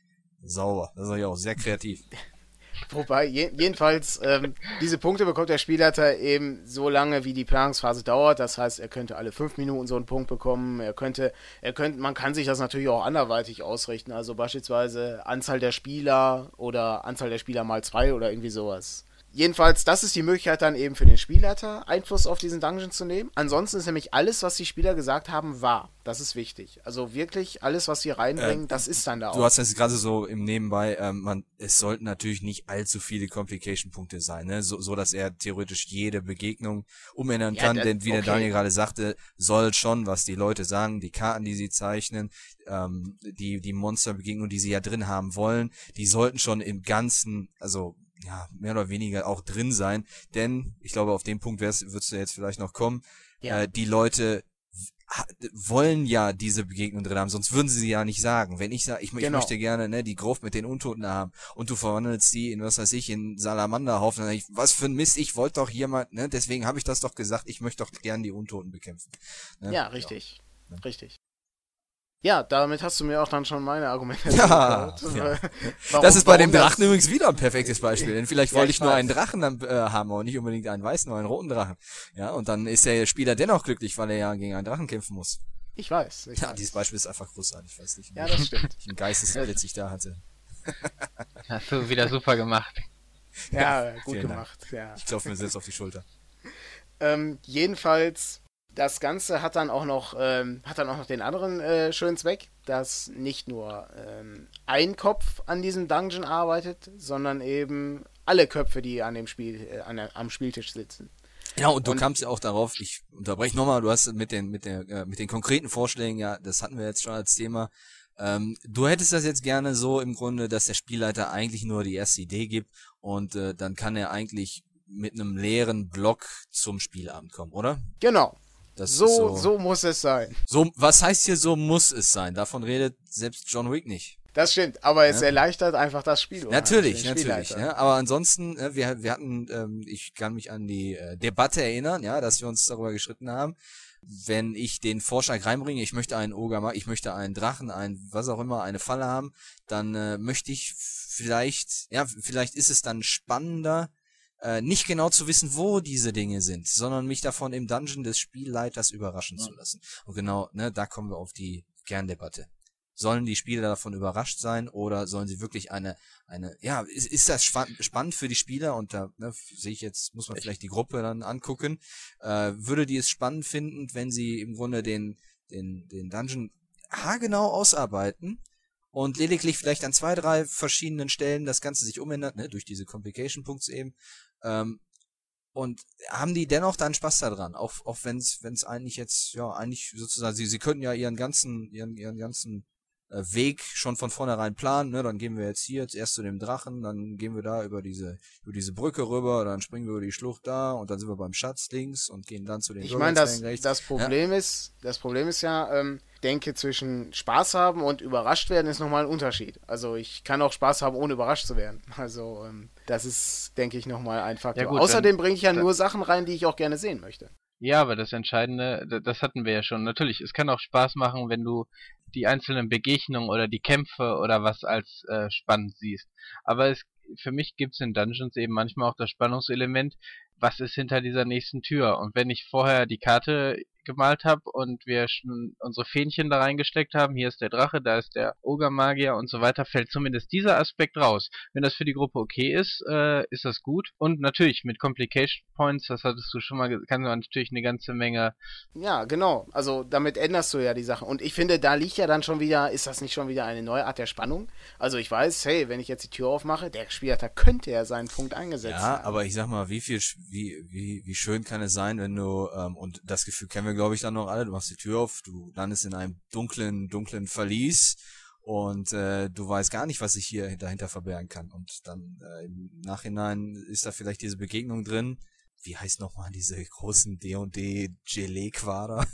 Speaker 3: Sauber. Das ist ja auch sehr kreativ.
Speaker 1: Wobei, je, jedenfalls, ähm, diese Punkte bekommt der Spielleiter eben so lange, wie die Planungsphase dauert. Das heißt, er könnte alle fünf Minuten so einen Punkt bekommen. Er könnte, er könnte, man kann sich das natürlich auch anderweitig ausrichten. Also beispielsweise Anzahl der Spieler oder Anzahl der Spieler mal zwei oder irgendwie sowas. Jedenfalls, das ist die Möglichkeit dann eben für den Spielleiter, Einfluss auf diesen Dungeon zu nehmen. Ansonsten ist nämlich alles, was die Spieler gesagt haben, wahr. Das ist wichtig. Also wirklich alles, was sie reinbringen, das ist dann da
Speaker 3: Du
Speaker 1: auch.
Speaker 3: hast das gerade so im Nebenbei, ähm, man, es sollten natürlich nicht allzu viele Complication-Punkte sein, ne? so, so dass er theoretisch jede Begegnung umändern
Speaker 1: Ja,
Speaker 3: kann,
Speaker 1: das-
Speaker 3: denn wie der
Speaker 1: okay.
Speaker 3: Daniel gerade sagte, soll schon, was die Leute sagen, die Karten, die sie zeichnen, ähm, die, die Monsterbegegnungen, die sie ja drin haben wollen, die sollten schon im Ganzen, also ja, mehr oder weniger auch drin sein, denn ich glaube, auf den Punkt wär's- würdest du jetzt vielleicht noch kommen,
Speaker 1: Ja.
Speaker 3: äh, die Leute wollen ja diese Begegnung drin haben, sonst würden sie sie ja nicht sagen. Wenn ich sage, ich, ich
Speaker 1: Genau.
Speaker 3: möchte gerne ne, die Gruft mit den Untoten haben und du verwandelst die in, was weiß ich, in Salamanderhaufen, dann ich, was für ein Mist, ich wollte doch hier mal, ne, deswegen habe ich das doch gesagt, ich möchte doch gern die Untoten bekämpfen. Ne?
Speaker 1: Ja, richtig. Richtig. Ja, damit hast du mir auch dann schon meine Argumente
Speaker 3: Ja,
Speaker 1: geklaut.
Speaker 3: ja. Das ist bei dem Drachen übrigens wieder ein perfektes Beispiel, denn vielleicht
Speaker 1: Ja,
Speaker 3: wollte
Speaker 1: ich
Speaker 3: ich nur einen Drachen dann, äh, haben und nicht unbedingt einen weißen oder einen roten Drachen. Ja, und dann ist der Spieler dennoch glücklich, weil er ja gegen einen Drachen kämpfen muss.
Speaker 1: Ich weiß. Ich
Speaker 3: Ja,
Speaker 1: weiß.
Speaker 3: dieses Beispiel ist einfach großartig, ich weiß nicht,
Speaker 1: Ja, das stimmt.
Speaker 3: welchen Geistesblitz ich da hatte.
Speaker 2: Hast du wieder super gemacht.
Speaker 1: Ja, gut
Speaker 3: Vielen Dank.
Speaker 1: gemacht. Ja.
Speaker 3: Ich klopfe mir selbst auf die Schulter.
Speaker 1: Ähm, jedenfalls, das Ganze hat dann auch noch, ähm, hat dann auch noch den anderen äh, schönen Zweck, dass nicht nur ähm, ein Kopf an diesem Dungeon arbeitet, sondern eben alle Köpfe, die an dem Spiel, äh, an der, am Spieltisch sitzen.
Speaker 3: Ja, und du
Speaker 1: Und-
Speaker 3: kamst ja auch darauf, ich unterbreche nochmal, du hast mit den, mit der, äh, mit den konkreten Vorschlägen, ja, das hatten wir jetzt schon als Thema. Ähm, du hättest das jetzt gerne so im Grunde, dass der Spielleiter eigentlich nur die erste Idee gibt und äh, dann kann er eigentlich mit einem leeren Block zum Spielabend kommen, oder?
Speaker 1: Genau.
Speaker 3: Das
Speaker 1: So, so,
Speaker 3: so,
Speaker 1: muss es sein.
Speaker 3: so. Was heißt hier so muss es sein? Davon redet selbst John Wick nicht.
Speaker 1: Das stimmt, aber es
Speaker 3: Ja.
Speaker 1: erleichtert einfach das Spiel.
Speaker 3: Natürlich, natürlich. Ja, aber ansonsten, äh, wir, wir hatten, ähm, ich kann mich an die äh, Debatte erinnern, ja, dass wir uns darüber geschritten haben. Wenn ich den Vorschlag reinbringe, ich möchte einen Ogre, ich möchte einen Drachen, ein was auch immer, eine Falle haben, dann äh, möchte ich vielleicht, ja, vielleicht ist es dann spannender, äh, nicht genau zu wissen, wo diese Dinge sind, sondern mich davon im Dungeon des Spielleiters überraschen zu lassen. Und genau, ne, da kommen wir auf die Kerndebatte. Sollen die Spieler davon überrascht sein oder sollen sie wirklich eine, eine, ja, ist, ist das spann spannend für die Spieler und da ne, sehe ich jetzt, muss man vielleicht die Gruppe dann angucken, äh, würde die es spannend finden, wenn sie im Grunde den, den, den Dungeon haargenau ausarbeiten und lediglich vielleicht an zwei, drei verschiedenen Stellen das Ganze sich umändert, ne, durch diese Complication Punkte eben, ähm, und haben die dennoch dann Spaß daran, auch, auch wenn es wenn es eigentlich jetzt, ja, eigentlich sozusagen, sie, sie könnten ja ihren ganzen, ihren, ihren ganzen äh, Weg schon von vornherein planen, ne, dann gehen wir jetzt hier jetzt erst zu dem Drachen, dann gehen wir da über diese, über diese Brücke rüber, dann springen wir über die Schlucht da und dann sind wir beim Schatz links und gehen dann zu den
Speaker 1: Ich meine, das,
Speaker 3: rechts.
Speaker 1: das Problem ist, das Problem ist ja, ähm, denke, zwischen Spaß haben und überrascht werden ist nochmal ein Unterschied. Also ich kann auch Spaß haben, ohne überrascht zu werden. Also ähm, das ist, denke ich, nochmal ein Faktor. Ja gut, Außerdem bringe ich ja nur Sachen rein, die ich auch gerne sehen möchte.
Speaker 2: Ja, aber das Entscheidende, das hatten wir ja schon. Natürlich, es kann auch Spaß machen, wenn du die einzelnen Begegnungen oder die Kämpfe oder was als äh, spannend siehst. Aber es, für mich gibt es in Dungeons eben manchmal auch das Spannungselement, was ist hinter dieser nächsten Tür? Und wenn ich vorher die Karte gemalt habe und wir schon unsere Fähnchen da reingesteckt haben, hier ist der Drache, da ist der Ogermagier und so weiter, fällt zumindest dieser Aspekt raus. Wenn das für die Gruppe okay ist, äh, ist das gut. Und natürlich mit Complication Points, das hattest du schon mal, kann man natürlich eine ganze Menge.
Speaker 1: Ja, genau. Also damit änderst du ja die Sache. Und ich finde, da liegt ja dann schon wieder, ist das nicht schon wieder eine neue Art der Spannung? Also ich weiß, hey, wenn ich jetzt die Tür aufmache, der Spielleiter könnte ja seinen Punkt eingesetzt
Speaker 3: ja, haben. Ja, aber ich sag mal, wie viel, wie, wie, wie schön kann es sein, wenn du, ähm, und das Gefühl kennen wir, glaube ich, dann noch alle. Du machst die Tür auf, du landest in einem dunklen, dunklen Verlies und äh, du weißt gar nicht, was sich hier dahinter verbergen kann. Und dann äh, im Nachhinein ist da vielleicht diese Begegnung drin. Wie heißt nochmal diese großen D&D Gelee-Quader?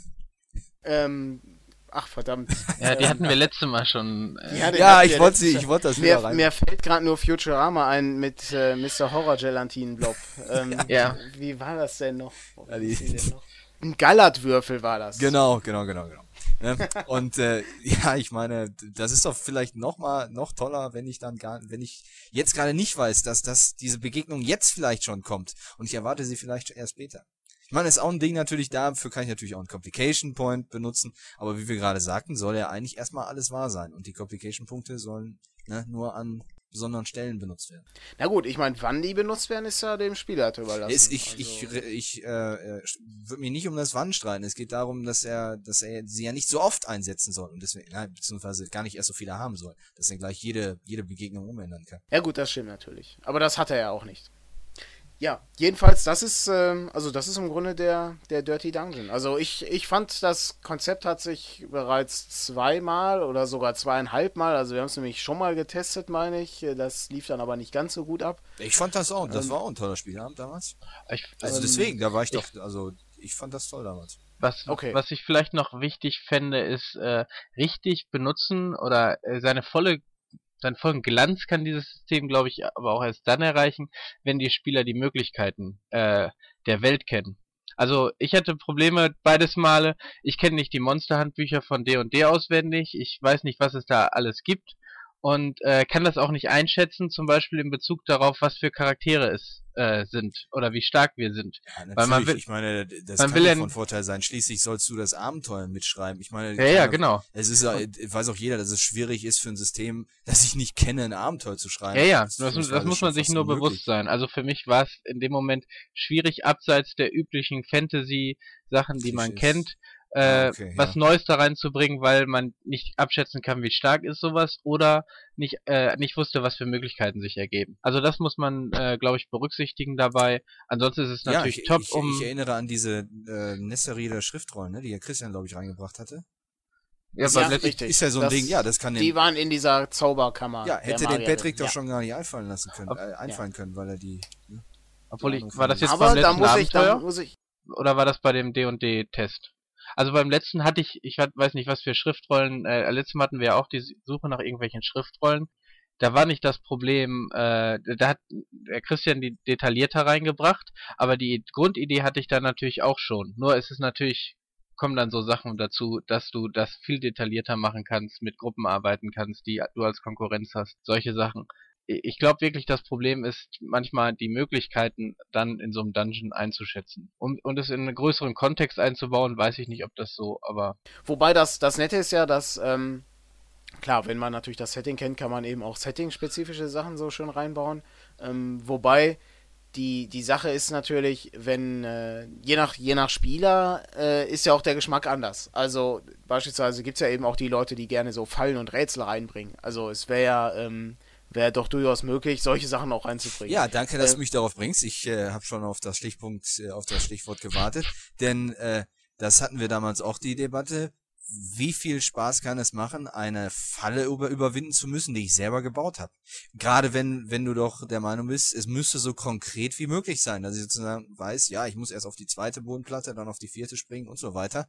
Speaker 1: Ähm, ach verdammt.
Speaker 2: Ja, die hatten wir letzte Mal schon.
Speaker 3: Äh ja, ja ich wollte sie, ich wollte das
Speaker 1: mir, rein. Mir fällt gerade nur Futurama ein mit äh, Mr. Horror Gelatine Blob. Ähm, ja. Wie war das denn noch? Ja, die, denn noch? Ein Gallertwürfel war das.
Speaker 3: Genau, genau, genau, genau. Ne? Und äh, ja, ich meine, das ist doch vielleicht noch mal noch toller, wenn ich dann gar, wenn ich jetzt gerade nicht weiß, dass dass diese Begegnung jetzt vielleicht schon kommt und ich erwarte sie vielleicht erst später. Ich meine, ist auch ein Ding natürlich, dafür kann ich natürlich auch einen Complication Point benutzen, aber wie wir gerade sagten, soll ja eigentlich erstmal alles wahr sein und die Complication Punkte sollen ne, nur an besonderen Stellen benutzt werden.
Speaker 1: Na gut, ich meine, wann die benutzt werden, ist ja dem Spieler überlassen.
Speaker 3: Ist, ich also ich, ich äh, äh würde mich nicht um das Wann streiten. Es geht darum, dass er, dass er sie ja nicht so oft einsetzen soll und deswegen, nein, beziehungsweise gar nicht erst so viele haben soll, dass er gleich jede, jede Begegnung umändern kann.
Speaker 1: Ja gut, das stimmt natürlich. Aber das hat er ja auch nicht. Ja, jedenfalls, das ist, ähm, also das ist im Grunde der, der Dirty Dungeon. Also ich, ich fand, das Konzept hat sich bereits zweimal oder sogar zweieinhalb Mal, also wir haben es nämlich schon mal getestet, meine ich. Das lief dann aber nicht ganz so gut ab.
Speaker 3: Ich fand das auch, das ähm, war auch ein toller Spielabend damals. Ich, also ähm, deswegen, da war ich doch, also ich fand das toll damals.
Speaker 2: Was, okay. was ich vielleicht noch wichtig fände, ist äh, richtig benutzen oder äh, seine volle seinen vollen Glanz kann dieses System, glaube ich, aber auch erst dann erreichen, wenn die Spieler die Möglichkeiten äh, der Welt kennen. Also ich hatte Probleme beides Male. Ich kenne nicht die Monsterhandbücher von D&D auswendig. Ich weiß nicht, was es da alles gibt und äh, kann das auch nicht einschätzen, zum Beispiel in Bezug darauf, was für Charaktere es äh, sind oder wie stark wir sind.
Speaker 3: Ja, natürlich. Weil man will, ich meine, das kann ja von Vorteil sein. Schließlich sollst du das Abenteuer mitschreiben. Ich meine,
Speaker 2: ja, ja, genau.
Speaker 3: Es ist, weiß auch jeder, dass es schwierig ist für ein System, das ich nicht kenne, ein Abenteuer zu schreiben.
Speaker 2: Ja, ja, das, das, das muss man sich nur unmöglich. bewusst sein. Also für mich war es in dem Moment schwierig, abseits der üblichen Fantasy-Sachen, die man kennt, äh, okay, was ja. Neues da reinzubringen, weil man nicht abschätzen kann, wie stark ist sowas oder nicht äh, nicht wusste, was für Möglichkeiten sich ergeben. Also das muss man, äh, glaube ich, berücksichtigen dabei. Ansonsten ist es natürlich
Speaker 3: ja, ich,
Speaker 2: top,
Speaker 3: ich,
Speaker 2: um.
Speaker 3: Ich erinnere an diese äh, Nesserie der Schriftrollen, ne, die ja Christian, glaube ich, reingebracht hatte.
Speaker 1: Ja, ja richtig.
Speaker 3: Ist ja so ein das, Ding, ja, das kann
Speaker 1: Die waren in dieser Zauberkammer.
Speaker 3: Ja, hätte den Patrick doch ja. schon gar nicht einfallen lassen können, äh, einfallen können, weil er die. Ne,
Speaker 2: Obwohl ich, war das jetzt
Speaker 1: Aber beim letzten da muss ich, da muss ich.
Speaker 2: Oder war das bei dem D&D-Test? Also beim letzten hatte ich, ich weiß nicht, was für Schriftrollen, äh, letztes Mal hatten wir ja auch die Suche nach irgendwelchen Schriftrollen. Da war nicht das Problem, äh, da hat der Christian die detaillierter reingebracht, aber die Grundidee hatte ich da natürlich auch schon. Nur ist es natürlich, kommen dann so Sachen dazu, dass du das viel detaillierter machen kannst, mit Gruppen arbeiten kannst, die du als Konkurrenz hast, solche Sachen ich glaube wirklich, das Problem ist manchmal die Möglichkeiten dann in so einem Dungeon einzuschätzen. Und, und es in einen größeren Kontext einzubauen, weiß ich nicht, ob das so, aber.
Speaker 1: Wobei das, das Nette ist ja, dass, ähm, klar, wenn man natürlich das Setting kennt, kann man eben auch setting-spezifische Sachen so schön reinbauen. Ähm, wobei die, die Sache ist natürlich, wenn, äh, je, nach, je nach Spieler äh, ist ja auch der Geschmack anders. Also beispielsweise gibt es ja eben auch die Leute, die gerne so Fallen und Rätsel reinbringen. Also es wäre ja, ähm, wäre doch durchaus möglich, solche Sachen auch einzubringen.
Speaker 3: Ja, danke, dass ähm, du mich darauf bringst. Ich äh, habe schon auf das Stichpunkt, äh, auf das Stichwort gewartet, denn äh, das hatten wir damals auch die Debatte. Wie viel Spaß kann es machen, eine Falle über, überwinden zu müssen, die ich selber gebaut habe? Gerade wenn, wenn du doch der Meinung bist, es müsste so konkret wie möglich sein, dass ich sozusagen weiß, ja, ich muss erst auf die zweite Bodenplatte, dann auf die vierte springen und so weiter.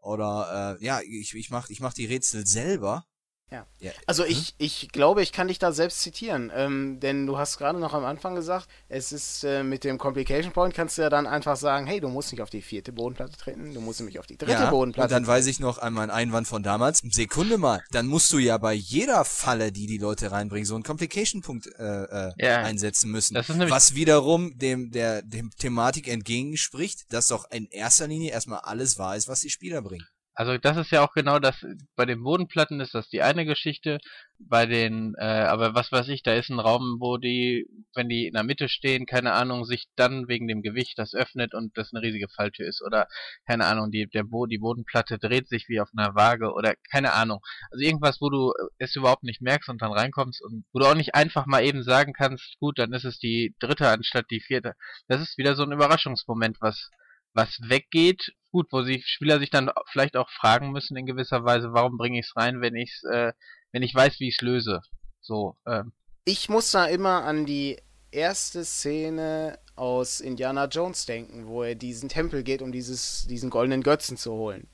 Speaker 3: oder äh, ja, ich, ich mach, ich mach die Rätsel selber.
Speaker 1: Ja. ja. Also ich, ich glaube, ich kann dich da selbst zitieren, ähm, denn du hast gerade noch am Anfang gesagt, es ist äh, mit dem Complication Point kannst du ja dann einfach sagen, hey, du musst nicht auf die vierte Bodenplatte treten, du musst nämlich auf die dritte
Speaker 3: ja,
Speaker 1: Bodenplatte.
Speaker 3: Und dann
Speaker 1: treten.
Speaker 3: weiß ich noch einmal einen Einwand von damals. Sekunde mal, dann musst du ja bei jeder Falle, die die Leute reinbringen, so einen Complication Punkt äh, äh, ja. einsetzen müssen, was wiederum dem der dem Thematik entgegenspricht, dass doch in erster Linie erstmal alles wahr ist, was die Spieler bringen.
Speaker 2: Also das ist ja auch genau das, bei den Bodenplatten ist das die eine Geschichte, bei den, äh, aber was weiß ich, da ist ein Raum, wo die, wenn die in der Mitte stehen, keine Ahnung, sich dann wegen dem Gewicht das öffnet und das eine riesige Falltür ist oder keine Ahnung, die, der Bo die Bodenplatte dreht sich wie auf einer Waage oder keine Ahnung. Also irgendwas, wo du es überhaupt nicht merkst und dann reinkommst und wo du auch nicht einfach mal eben sagen kannst, gut, dann ist es die dritte anstatt die vierte. Das ist wieder so ein Überraschungsmoment, was was weggeht, gut, wo sich Spieler sich dann vielleicht auch fragen müssen in gewisser Weise, warum bringe ich es rein, wenn ich äh, wenn ich weiß, wie ich es löse. So. Ähm.
Speaker 1: Ich muss da immer an die erste Szene aus Indiana Jones denken, wo er diesen Tempel geht, um dieses, diesen goldenen Götzen zu holen.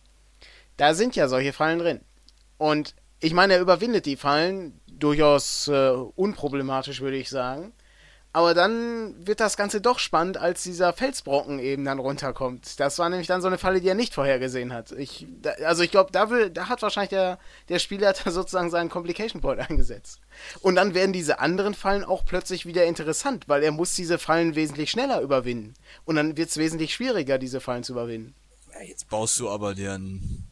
Speaker 1: Da sind ja solche Fallen drin. Und ich meine, er überwindet die Fallen durchaus äh, unproblematisch, würde ich sagen. Aber dann wird das Ganze doch spannend, als dieser Felsbrocken eben dann runterkommt. Das war nämlich dann so eine Falle, die er nicht vorhergesehen hat. Ich, da, also ich glaube, da, da hat wahrscheinlich der, der Spieler sozusagen seinen Complication Point eingesetzt. Und dann werden diese anderen Fallen auch plötzlich wieder interessant, weil er muss diese Fallen wesentlich schneller überwinden. Und dann wird es wesentlich schwieriger, diese Fallen zu überwinden.
Speaker 3: Jetzt baust du aber den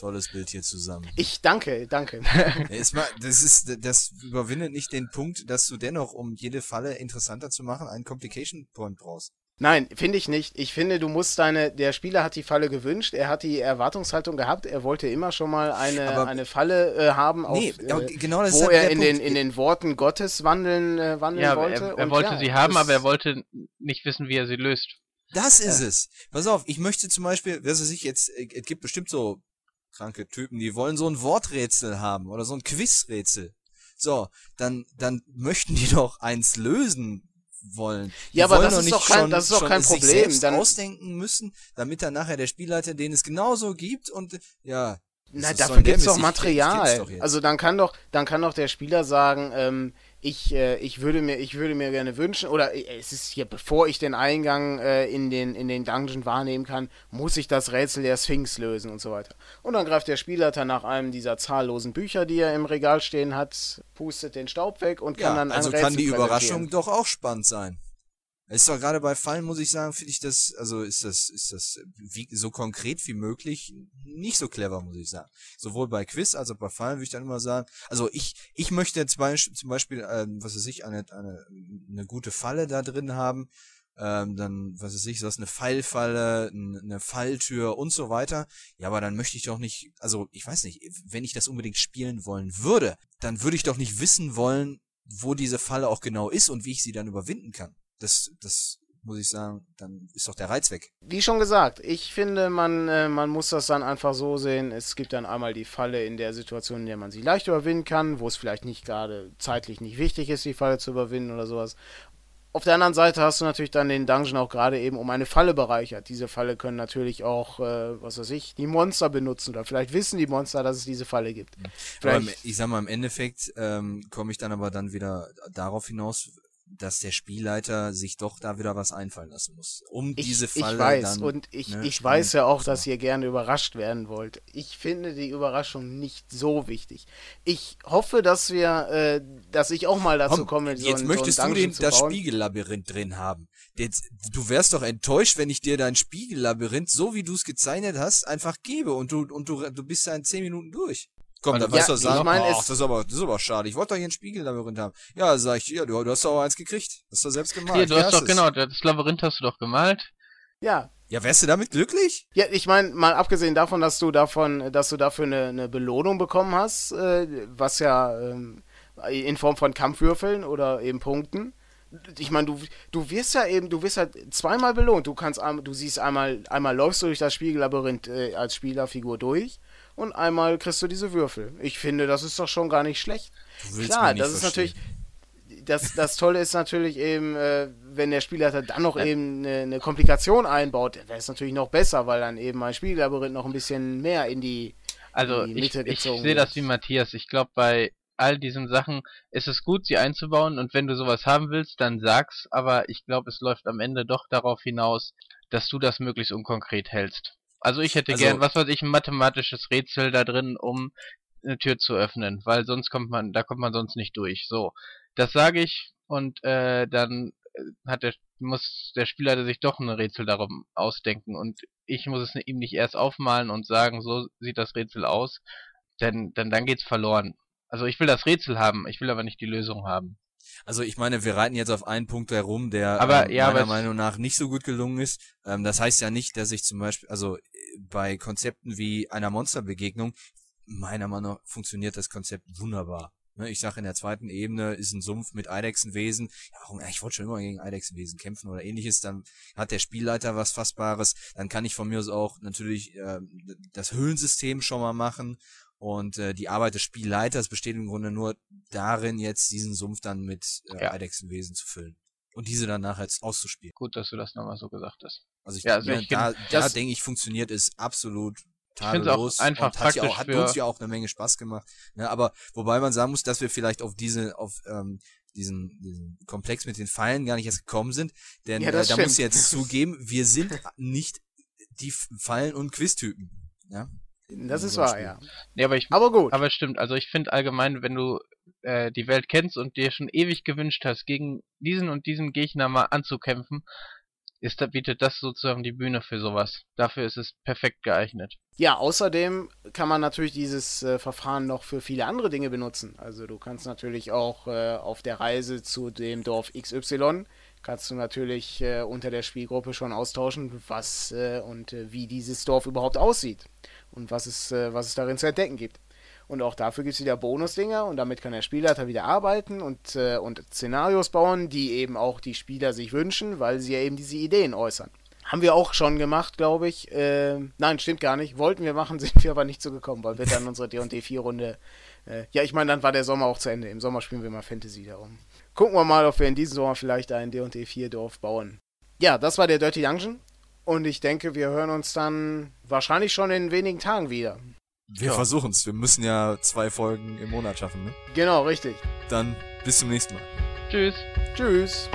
Speaker 3: tolles Bild hier zusammen.
Speaker 1: Ich danke, danke.
Speaker 3: das ist, das überwindet nicht den Punkt, dass du dennoch, um jede Falle interessanter zu machen, einen Complication Point brauchst.
Speaker 1: Nein, finde ich nicht. Ich finde, du musst deine, der Spieler hat die Falle gewünscht, er hat die Erwartungshaltung gehabt, er wollte immer schon mal eine, eine Falle äh, haben, auf,
Speaker 3: nee, äh, genau das
Speaker 1: wo halt er in den, in den Worten Gottes wandeln, äh, wandeln
Speaker 2: ja,
Speaker 1: wollte.
Speaker 2: Er, er wollte ja, sie haben, aber er wollte nicht wissen, wie er sie löst.
Speaker 3: Das ist ja. es. Pass auf, ich möchte zum Beispiel, was weiß ich jetzt, es gibt bestimmt so kranke Typen, die wollen so ein Worträtsel haben oder so ein Quizrätsel. So, dann, dann möchten die doch eins lösen wollen. Die
Speaker 1: ja, aber das ist, doch kein, schon, das ist doch kein Problem.
Speaker 3: Dann ausdenken müssen, damit dann nachher der Spielleiter den es genauso gibt und ja.
Speaker 1: Na, dafür gibt's doch Material. Doch also dann kann doch, dann kann doch der Spieler sagen, ähm, ich, äh, ich würde mir, ich würde mir gerne wünschen, oder äh, es ist hier, bevor ich den Eingang äh, in, den, in den Dungeon wahrnehmen kann, muss ich das Rätsel der Sphinx lösen und so weiter. Und dann greift der Spielleiter nach einem dieser zahllosen Bücher, die er im Regal stehen hat, pustet den Staub weg und kann ja, dann ein
Speaker 3: also
Speaker 1: Rätsel
Speaker 3: kann die Überraschung doch auch spannend sein. Ist doch gerade bei Fallen, muss ich sagen, finde ich das, also ist das, ist das wie, so konkret wie möglich nicht so clever, muss ich sagen. Sowohl bei Quiz als auch bei Fallen würde ich dann immer sagen, also ich, ich möchte zum Beispiel, zum Beispiel ähm, was weiß ich, eine, eine, eine gute Falle da drin haben, ähm, dann, was weiß ich, so eine Pfeilfalle, eine Falltür und so weiter. Ja, aber dann möchte ich doch nicht, also ich weiß nicht, wenn ich das unbedingt spielen wollen würde, dann würde ich doch nicht wissen wollen, wo diese Falle auch genau ist und wie ich sie dann überwinden kann das, das muss ich sagen, dann ist doch der Reiz weg.
Speaker 1: Wie schon gesagt, ich finde, man, äh, man muss das dann einfach so sehen. Es gibt dann einmal die Falle in der Situation, in der man sie leicht überwinden kann, wo es vielleicht nicht gerade zeitlich nicht wichtig ist, die Falle zu überwinden oder sowas. Auf der anderen Seite hast du natürlich dann den Dungeon auch gerade eben um eine Falle bereichert. Diese Falle können natürlich auch, äh, was weiß ich, die Monster benutzen oder vielleicht wissen die Monster, dass es diese Falle gibt.
Speaker 3: Aber ich sag mal, im Endeffekt ähm, komme ich dann aber dann wieder darauf hinaus, dass der Spielleiter sich doch da wieder was einfallen lassen muss, um ich, diese Falle
Speaker 1: Ich weiß
Speaker 3: dann,
Speaker 1: und ich, ne, ich weiß ja auch, dass ihr gerne überrascht werden wollt. Ich finde die Überraschung nicht so wichtig. Ich hoffe, dass wir, äh, dass ich auch mal dazu Komm, komme.
Speaker 3: So jetzt ein, möchtest so du den, das Spiegellabyrinth drin haben. Jetzt, du wärst doch enttäuscht, wenn ich dir dein Spiegellabyrinth, so wie du es gezeichnet hast, einfach gebe und du und du du bist da in zehn Minuten durch. Komm, dann wirst du sagen, ich mein, ach, das ist aber, das ist aber schade. Ich wollte doch hier ein Spiegellabyrinth haben. Ja, sag ich, ja, du, du hast doch auch eins gekriegt. Hast du selbst gemalt.
Speaker 2: Hier, du hast doch, genau, das Labyrinth hast du doch gemalt.
Speaker 1: Ja.
Speaker 3: Ja, wärst du damit glücklich?
Speaker 1: Ja, ich meine, mal abgesehen davon, dass du davon, dass du dafür eine, eine Belohnung bekommen hast, äh, was ja ähm, in Form von Kampfwürfeln oder eben Punkten. Ich meine, du, du wirst ja eben, du wirst halt zweimal belohnt. Du kannst du siehst einmal, einmal läufst du durch das Spiegellabyrinth äh, als Spielerfigur durch und einmal kriegst du diese Würfel. Ich finde, das ist doch schon gar nicht schlecht. Klar, das ist natürlich. das, das Tolle ist natürlich eben, äh, wenn der Spielleiter dann noch ja. eben eine, eine, Komplikation einbaut, wäre es natürlich noch besser, weil dann eben mein Spiellabyrinth noch ein bisschen mehr in die,
Speaker 2: also
Speaker 1: in die
Speaker 2: Mitte ich, ich sehe das wie Matthias. Ich glaube, bei all diesen Sachen ist es gut, sie einzubauen und wenn du sowas haben willst, dann sag's, aber ich glaube, es läuft am Ende doch darauf hinaus, dass du das möglichst unkonkret hältst. Also ich hätte also, gern, was weiß ich, ein mathematisches Rätsel da drin, um eine Tür zu öffnen, weil sonst kommt man, da kommt man sonst nicht durch. So, das sage ich und äh, dann äh, hat der muss der Spieler sich doch ein Rätsel darum ausdenken und ich muss es ihm nicht erst aufmalen und sagen, so sieht das Rätsel aus, denn dann dann geht's verloren. Also ich will das Rätsel haben, ich will aber nicht die Lösung haben.
Speaker 3: Also ich meine, wir reiten jetzt auf einen Punkt herum, der aber, ähm, ja, meiner Meinung nach nicht so gut gelungen ist. Ähm, das heißt ja nicht, dass ich zum Beispiel, also äh, bei Konzepten wie einer Monsterbegegnung, meiner Meinung nach funktioniert das Konzept wunderbar. Ne, ich sage, in der zweiten Ebene ist ein Sumpf mit Eidechsenwesen. Ja, ich wollte schon immer gegen Eidechsenwesen kämpfen oder ähnliches. Dann hat der Spielleiter was Fassbares. Dann kann ich von mir aus auch natürlich äh, das Höhlensystem schon mal machen und äh, die Arbeit des Spielleiters besteht im Grunde nur darin, jetzt diesen Sumpf dann mit äh, ja. Eidechsenwesen zu füllen. Und diese dann nachher auszuspielen.
Speaker 2: Gut, dass du das nochmal so gesagt hast.
Speaker 3: Also ich, ja, also ich da, da denke ich, funktioniert es absolut tadellos.
Speaker 2: Ich einfach
Speaker 3: und hat, ja auch, hat uns ja auch eine Menge Spaß gemacht. Ne, aber wobei man sagen muss, dass wir vielleicht auf diese, auf ähm, diesen, diesen Komplex mit den Pfeilen gar nicht erst gekommen sind. Denn ja, äh, da muss ich jetzt zugeben, wir sind nicht die Fallen- und Quiztypen. Ja?
Speaker 1: Das ist wahr, ja.
Speaker 2: Nee, aber, ich, aber gut. Aber stimmt, also ich finde allgemein, wenn du äh, die Welt kennst und dir schon ewig gewünscht hast, gegen diesen und diesen Gegner mal anzukämpfen, ist, bietet das sozusagen die Bühne für sowas. Dafür ist es perfekt geeignet.
Speaker 1: Ja, außerdem kann man natürlich dieses äh, Verfahren noch für viele andere Dinge benutzen. Also du kannst natürlich auch äh, auf der Reise zu dem Dorf XY kannst du natürlich äh, unter der Spielgruppe schon austauschen, was äh, und äh, wie dieses Dorf überhaupt aussieht und was es, äh, was es darin zu entdecken gibt. Und auch dafür gibt es wieder Bonusdinger und damit kann der Spielleiter wieder arbeiten und, äh, und Szenarios bauen, die eben auch die Spieler sich wünschen, weil sie ja eben diese Ideen äußern. Haben wir auch schon gemacht, glaube ich. Äh, nein, stimmt gar nicht. Wollten wir machen, sind wir aber nicht so gekommen, weil wir dann unsere D&D 4-Runde... Äh, ja, ich meine, dann war der Sommer auch zu Ende. Im Sommer spielen wir mal Fantasy darum. Gucken wir mal, ob wir in diesem Sommer vielleicht ein D&D 4-Dorf bauen. Ja, das war der Dirty Dungeon. Und ich denke, wir hören uns dann wahrscheinlich schon in wenigen Tagen wieder.
Speaker 3: Wir ja. versuchen es. Wir müssen ja zwei Folgen im Monat schaffen, ne?
Speaker 1: Genau, richtig.
Speaker 3: Dann bis zum nächsten Mal.
Speaker 2: Tschüss.
Speaker 1: Tschüss.